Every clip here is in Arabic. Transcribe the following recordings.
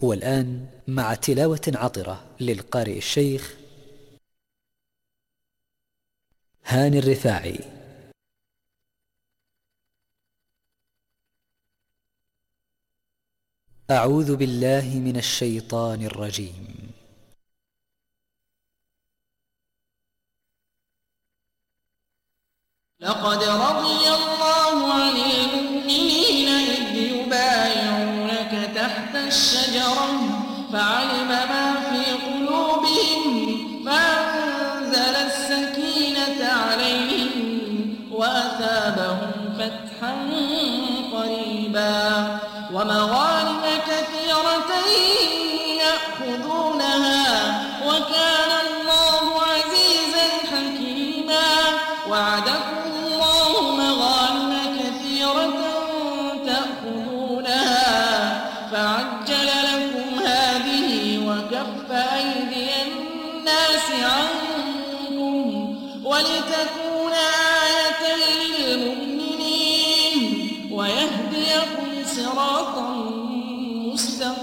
والآن مع تلاوة عطرة للقارئ الشيخ هاني الرفاعي. أعوذ بالله من الشيطان الرجيم.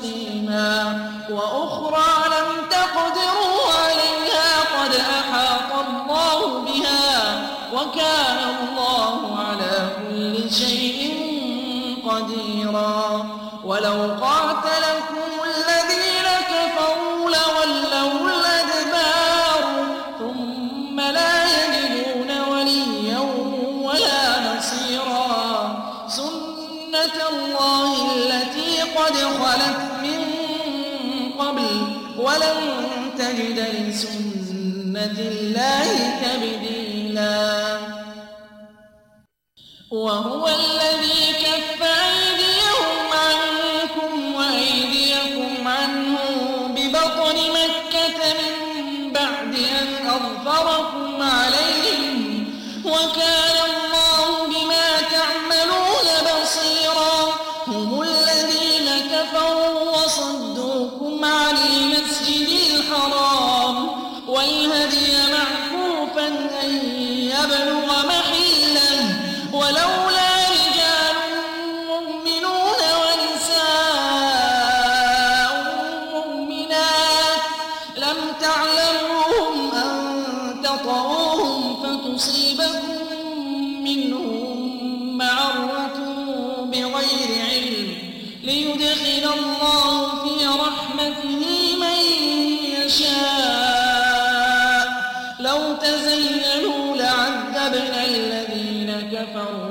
فيها وأخرى لم تقدروا عليها قد أحاط الله بها وكان الله على كل شيء قديرا ولو قاتل بسنة الله تبديلا. وهو الذي كف أيديهم عنكم وأيديكم عنه ببطن مكة من بعد أن أظفركم عليهم. وكان الله بما تعملون بصيرا. هم الذين كفروا وصدوا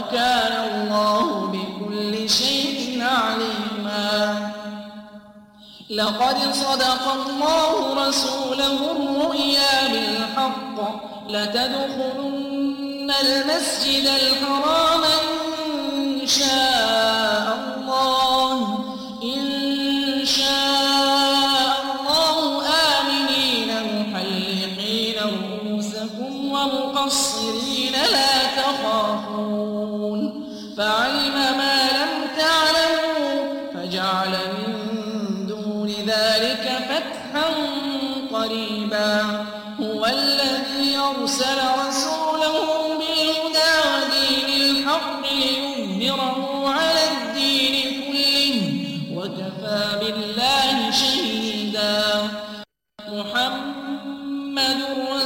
وكان الله بكل شيء عليما. لقد صدق الله رسوله الرؤيا بالحق لتدخلن المسجد الحرام إن شاء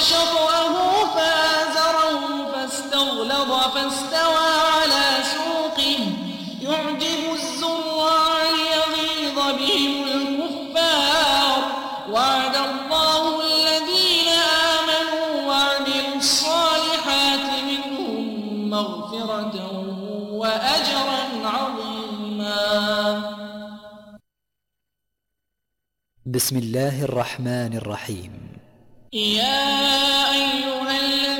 شطره فازره فاستغلظ فاستوى على سوقه. يعجب الزرع ليغيظ بهم الكفار. وعد الله الذين آمنوا وعملوا الصالحات منهم مغفرة وأجرا عظيما. بسم الله الرحمن الرحيم. يا أيها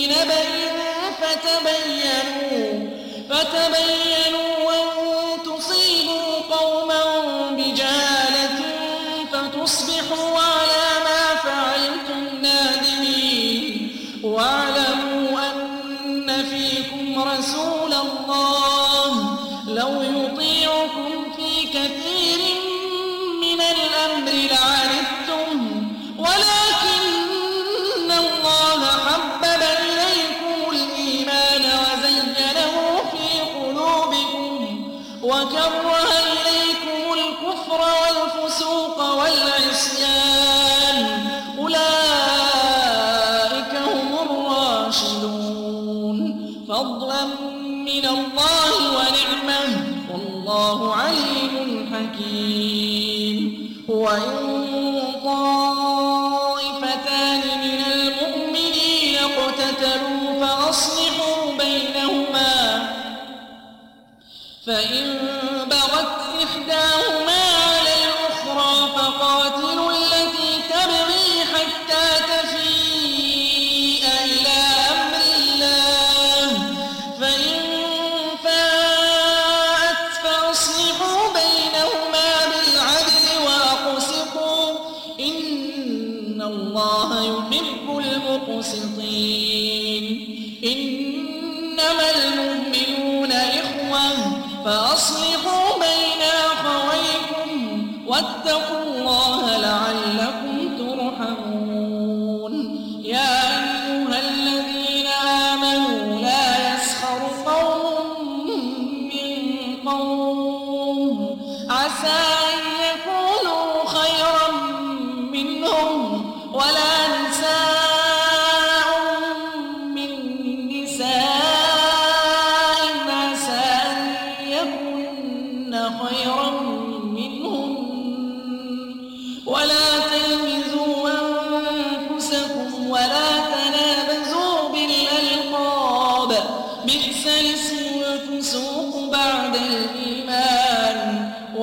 بنبأ فتبينوا, فتبينوا أن تصيبوا قوما فتصبحوا على ما فعلتم نادمين. واعلموا أن فيكم رسول الله لو يطيعكم في كثير بَغْتَلُوا فَأَصْلِحُوا بَيْنَهُمَا فَإِن بَغَتْ إِحْدَاهُمَا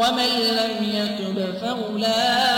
ومن لم يتب فأولئك